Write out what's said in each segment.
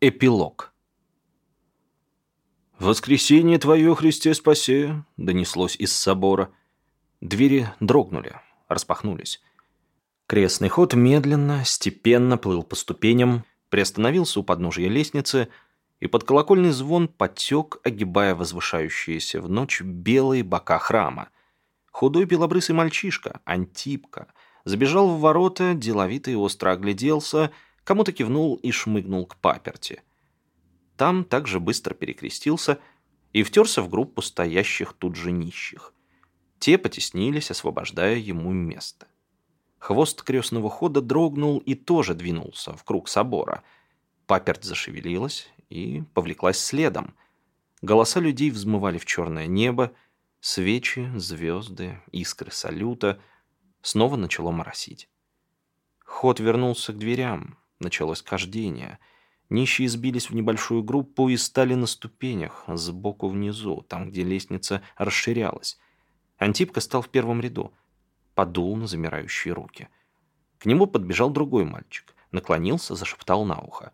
Эпилог. «Воскресение Твое, Христе, спаси!» — донеслось из собора. Двери дрогнули, распахнулись. Крестный ход медленно, степенно плыл по ступеням, приостановился у подножия лестницы, и под колокольный звон потек, огибая возвышающиеся в ночь белые бока храма. Худой белобрысый мальчишка, Антипка, забежал в ворота, деловито и остро огляделся — кому-то кивнул и шмыгнул к паперти. Там также быстро перекрестился и втерся в группу стоящих тут же нищих. Те потеснились, освобождая ему место. Хвост крестного хода дрогнул и тоже двинулся в круг собора. Паперть зашевелилась и повлеклась следом. Голоса людей взмывали в черное небо, свечи, звезды, искры салюта. Снова начало моросить. Ход вернулся к дверям, Началось кождение. Нищие сбились в небольшую группу и стали на ступенях, сбоку внизу, там, где лестница расширялась. Антипка стал в первом ряду. Подул на замирающие руки. К нему подбежал другой мальчик. Наклонился, зашептал на ухо.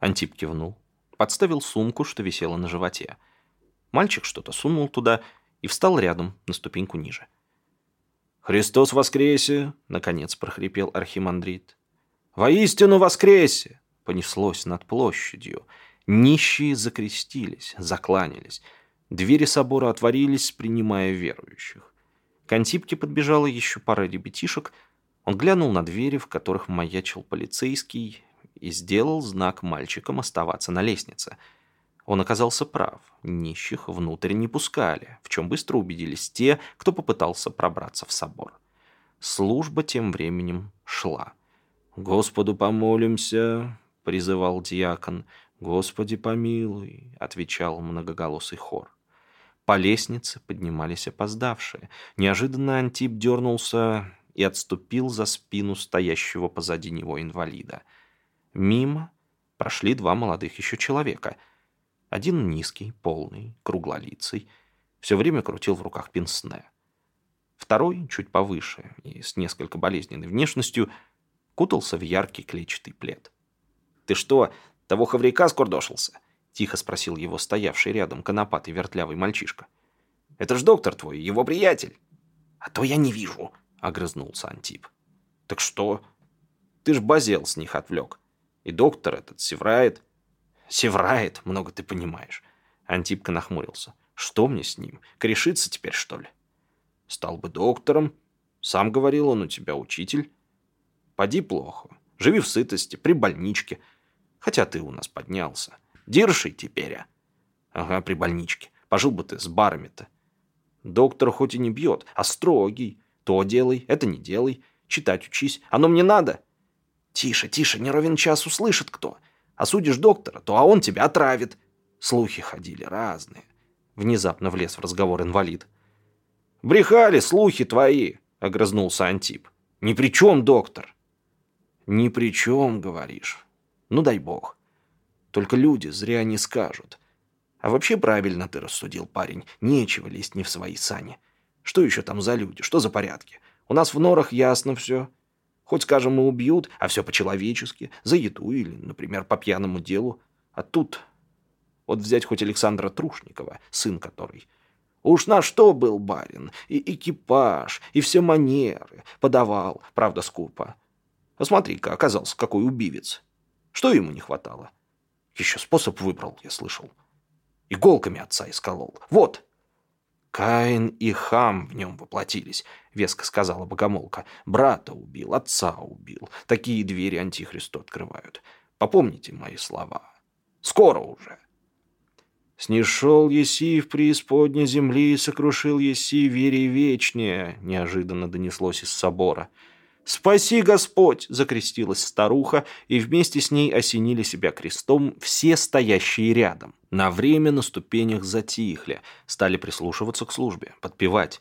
Антип кивнул. Подставил сумку, что висела на животе. Мальчик что-то сунул туда и встал рядом, на ступеньку ниже. «Христос воскресе!» — наконец прохрипел архимандрит. «Воистину воскресе!» понеслось над площадью. Нищие закрестились, закланялись. Двери собора отворились, принимая верующих. К Антипке подбежала еще пара ребятишек. Он глянул на двери, в которых маячил полицейский, и сделал знак мальчикам оставаться на лестнице. Он оказался прав. Нищих внутрь не пускали, в чем быстро убедились те, кто попытался пробраться в собор. Служба тем временем шла. «Господу помолимся», — призывал диакон. «Господи помилуй», — отвечал многоголосый хор. По лестнице поднимались опоздавшие. Неожиданно Антип дернулся и отступил за спину стоящего позади него инвалида. Мимо прошли два молодых еще человека. Один низкий, полный, круглолицый, все время крутил в руках пенсне. Второй, чуть повыше и с несколько болезненной внешностью, — кутался в яркий клетчатый плед. «Ты что, того хавряка скордошился?» — тихо спросил его стоявший рядом конопатый вертлявый мальчишка. «Это ж доктор твой, его приятель». «А то я не вижу», — огрызнулся Антип. «Так что? Ты ж базел с них отвлек. И доктор этот севрает». «Севрает, много ты понимаешь». Антипка нахмурился. «Что мне с ним? Корешиться теперь, что ли?» «Стал бы доктором. Сам говорил он у тебя учитель». Поди плохо. Живи в сытости, при больничке. Хотя ты у нас поднялся. Держи теперь, а. Ага, при больничке. Пожил бы ты с барами-то. Доктор хоть и не бьет, а строгий. То делай, это не делай. Читать учись. Оно мне надо. Тише, тише, не ровен час услышит кто. Осудишь доктора, то а он тебя отравит. Слухи ходили разные. Внезапно влез в разговор инвалид. «Брехали слухи твои», — огрызнулся Антип. «Ни при чем, доктор. «Ни при чем, говоришь. Ну, дай бог. Только люди зря не скажут. А вообще правильно ты рассудил, парень. Нечего лезть не в свои сани. Что еще там за люди? Что за порядки? У нас в норах ясно все. Хоть, скажем, и убьют, а все по-человечески, за еду или, например, по пьяному делу. А тут... Вот взять хоть Александра Трушникова, сын который... Уж на что был барин, и экипаж, и все манеры. Подавал, правда, скупо. Посмотри-ка, оказался какой убивец. Что ему не хватало? Еще способ выбрал, я слышал. Иголками отца исколол. Вот. Каин и хам в нем воплотились, веско сказала богомолка. Брата убил, отца убил. Такие двери антихристу открывают. Попомните мои слова. Скоро уже. «Снишел еси в преисподней земли и сокрушил еси вере вечнее», неожиданно донеслось из собора. «Спаси, Господь!» – закрестилась старуха, и вместе с ней осенили себя крестом все стоящие рядом. На время на ступенях затихли, стали прислушиваться к службе, подпевать.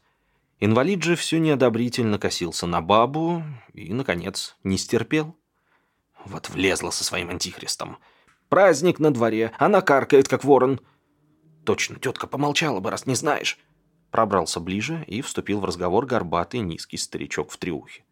Инвалид же все неодобрительно косился на бабу и, наконец, не стерпел. Вот влезла со своим антихристом. «Праздник на дворе, она каркает, как ворон». «Точно, тетка помолчала бы, раз не знаешь». Пробрался ближе и вступил в разговор горбатый низкий старичок в триухе.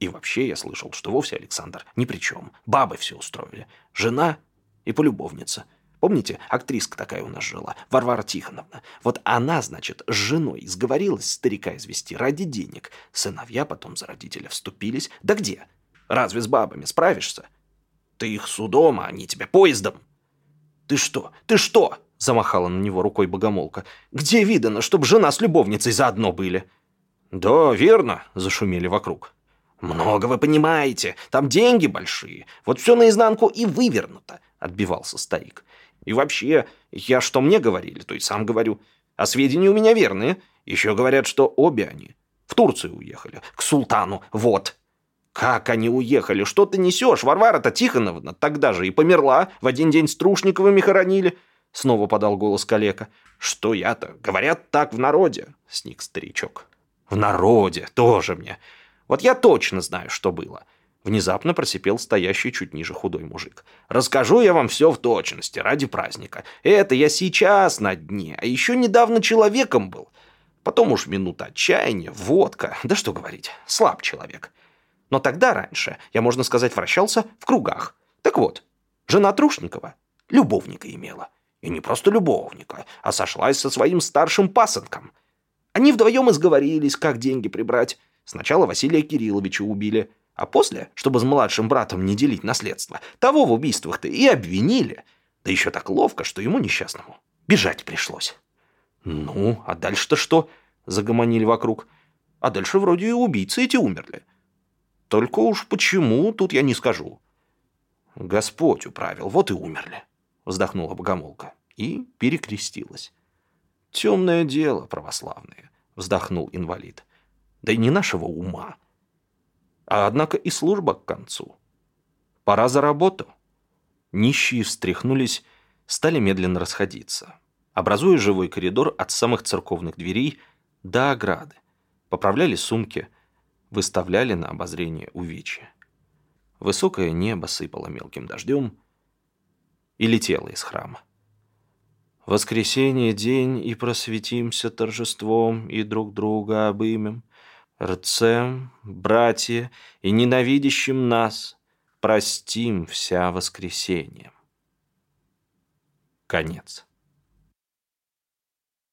И вообще я слышал, что вовсе Александр ни при чем. Бабы все устроили. Жена и полюбовница. Помните, актриска такая у нас жила, Варвара Тихоновна. Вот она, значит, с женой сговорилась старика извести ради денег. Сыновья потом за родителя вступились. Да где? Разве с бабами справишься? Ты их судом, а они тебя поездом. Ты что? Ты что? Замахала на него рукой богомолка. Где видано, чтобы жена с любовницей заодно были? Да, верно, зашумели вокруг. «Много вы понимаете, там деньги большие, вот все наизнанку и вывернуто», — отбивался старик. «И вообще, я что мне говорили, то и сам говорю. А сведения у меня верные. Еще говорят, что обе они в Турцию уехали, к султану, вот». «Как они уехали? Что ты несешь? Варвара-то Тихоновна тогда же и померла. В один день с Трушниковыми хоронили». Снова подал голос калека. «Что я-то? Говорят так в народе», — сник старичок. «В народе, тоже мне. Вот я точно знаю, что было. Внезапно просипел стоящий чуть ниже худой мужик. «Расскажу я вам все в точности, ради праздника. Это я сейчас на дне, а еще недавно человеком был. Потом уж минута отчаяния, водка, да что говорить, слаб человек. Но тогда раньше я, можно сказать, вращался в кругах. Так вот, жена Трушникова любовника имела. И не просто любовника, а сошлась со своим старшим пасынком. Они вдвоем изговорились, как деньги прибрать. Сначала Василия Кирилловича убили, а после, чтобы с младшим братом не делить наследство, того в убийствах-то и обвинили. Да еще так ловко, что ему несчастному бежать пришлось. «Ну, а дальше-то что?» – загомонили вокруг. «А дальше вроде и убийцы эти умерли. Только уж почему, тут я не скажу». «Господь управил, вот и умерли», – вздохнула богомолка и перекрестилась. «Темное дело православное», – вздохнул инвалид да и не нашего ума. А однако и служба к концу. Пора за работу. Нищие встряхнулись, стали медленно расходиться, образуя живой коридор от самых церковных дверей до ограды. Поправляли сумки, выставляли на обозрение увечья. Высокое небо сыпало мелким дождем и летело из храма. Воскресенье день, и просветимся торжеством, и друг друга обымем. Рцем, братья, и ненавидящим нас простим вся воскресенье. Конец.